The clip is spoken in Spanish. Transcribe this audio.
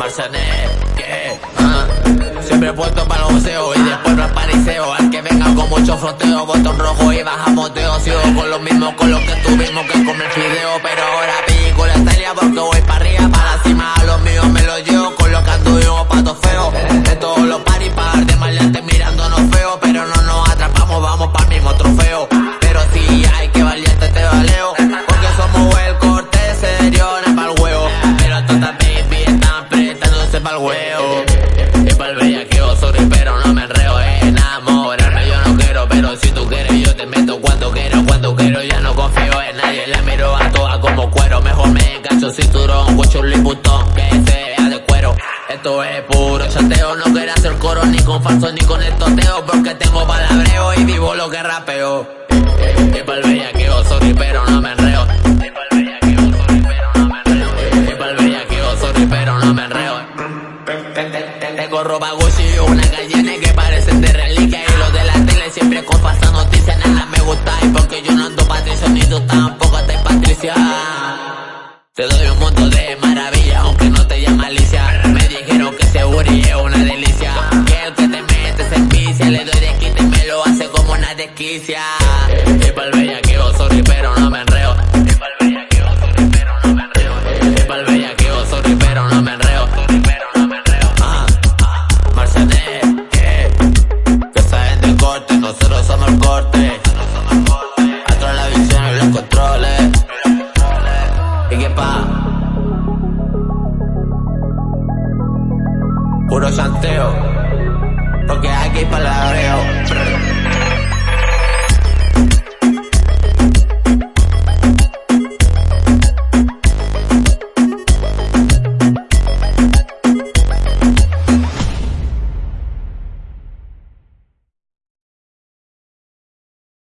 Marcianet, ¿qué? Ah, siempre puesto para el museo y después no apareceo. Al que venga con mucho fronteo, botón rojo y baja moteo. Sigo con lo mismo con lo que tuvimos que comer fideo, huevo. Y para el bellaqueo, sorry, pero no me enreo, enamorarme yo no quiero, pero si tú quieres yo te meto cuando quiero, cuando quiero ya no confío en nadie, la miro a todas como cuero, mejor me engancho cinturón, guacho un botón que sea de cuero. Esto es puro chateo, no quiero hacer coro ni con falso ni con estoteo, porque tengo palabreo y vivo lo que rapeo. Y para el bellaqueo, sorry, pero no me enreo. Tengo ropa Gucci y una gallina que parecen de reliquia. Y los de la tele siempre con falsas noticias Nada me gusta y porque yo no ando patricio Ni tú tampoco te patricia. Te doy un montón de maravilla Aunque no te llama Alicia. Me dijeron que seguri es una delicia. Que el que te metes en vicia Le doy de quita y me lo hace como una desquicia. Y pa'l bellaqueo, Puro chanteo Porque aquí hay palabreo